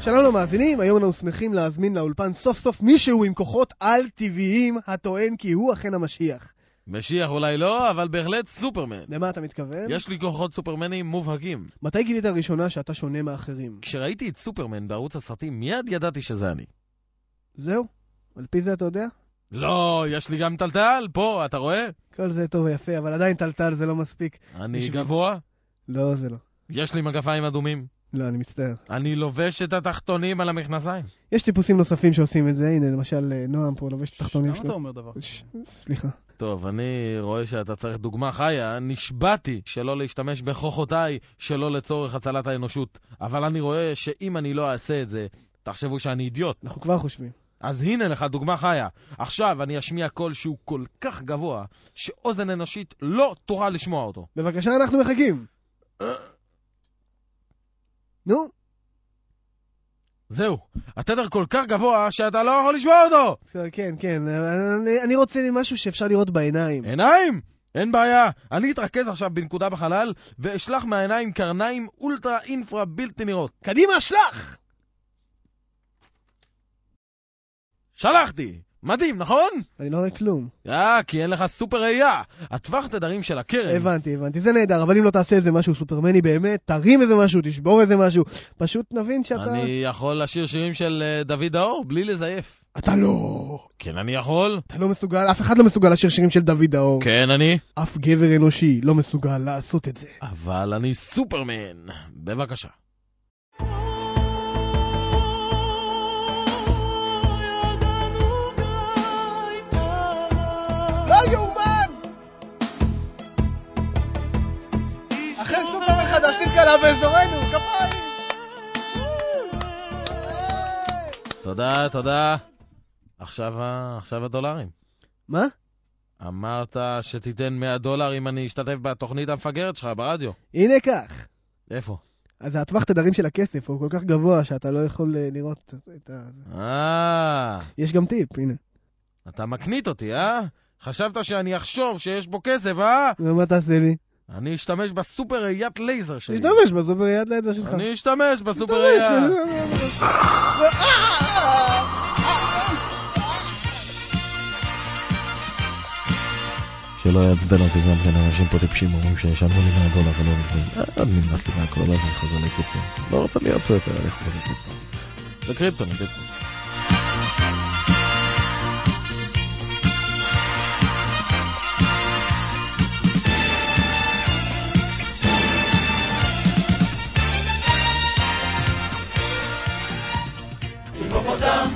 שלום למאזינים, היום אנחנו שמחים להזמין לאולפן סוף סוף מישהו עם כוחות על-טבעיים הטוען כי הוא אכן המשיח. משיח אולי לא, אבל בהחלט סופרמן. למה אתה מתכוון? יש לי כוחות סופרמנים מובהקים. מתי גילית לראשונה שאתה שונה מאחרים? כשראיתי את סופרמן בערוץ הסרטים, מיד ידעתי שזה אני. זהו? על פי זה אתה יודע? לא, יש לי גם טלטל, פה, אתה רואה? כל זה טוב ויפה, אבל עדיין טלטל זה לא מספיק. אני בשביל- גבוה, לא, זה לא. יש לי מגפיים אדומים. לא, אני מצטער. אני לובש את התחתונים על המכנסיים. יש טיפוסים נוספים שעושים את זה, הנה למשל אה, נועם פה לובש את התחתונים למה אתה שלו. אומר דבר? ש- סליחה. טוב, אני רואה שאתה צריך דוגמה חיה, נשבעתי שלא להשתמש בכוחותיי שלא לצורך הצלת האנושות. אבל אני רואה שאם אני לא אעשה את זה, תחשבו שאני אידיוט. אנחנו כבר חושבים. אז הנה לך דוגמה חיה. עכשיו אני אשמיע קול שהוא כל כך גבוה, שאוזן אנושית לא תוכל לשמוע אותו. בבקשה, אנחנו מחכים. נו, זהו, התדר כל כך גבוה שאתה לא יכול לשמוע אותו! כן, כן, אני- אני רוצה משהו שאפשר לראות בעיניים. עיניים! אין בעיה, אני אתרכז עכשיו בנקודה בחלל, ואשלח מהעיניים קרניים אולטרה אינפרה בלתי נראות. קדימה, שלח! שלחתי! מדהים, נכון? אני לא רואה כלום. אה, כי אין לך סופר ראייה. הטווח תדרים של הקרן. הבנתי, הבנתי, זה נהדר, אבל אם לא תעשה איזה משהו סופרמני באמת, תרים איזה משהו, תשבור איזה משהו, פשוט נבין שאתה... אני יכול לשיר שירים של אה, דוד האור בלי לזייף. אתה לא... כן, אני יכול. אתה לא מסוגל, אף אחד לא מסוגל לשיר שירים של דוד האור. כן, אני. אף גבר אנושי לא מסוגל לעשות את זה. אבל אני סופרמן. בבקשה. נתגלה באזורנו, כפיים! תודה, תודה. עכשיו, עכשיו הדולרים. מה? אמרת שתיתן 100 דולר אם אני אשתתף בתוכנית המפגרת שלך ברדיו. הנה כך. איפה? אז הטווח תדרים של הכסף הוא כל כך גבוה שאתה לא יכול אה, לראות את ה... אה, יש גם טיפ, הנה. אתה מקנית אותי, אה? חשבת שאני אחשוב שיש בו כסף, אה? ומה תעשה לי? אני אשתמש בסופר ראיית לייזר שלי. תשתמש בסופר יד לידע שלך. אני אשתמש בסופר ראייה. שלא יעצבן אותי גם כן, אנשים פה טיפשים אומרים שישלמו לי 100 דולר ולא נותנים. אה, נמאס לי מהכל, אז אני חוזר לקריפטו. לא רוצה להיות פה יותר, אני חוזר לקריפטו. זה קריפטו, אני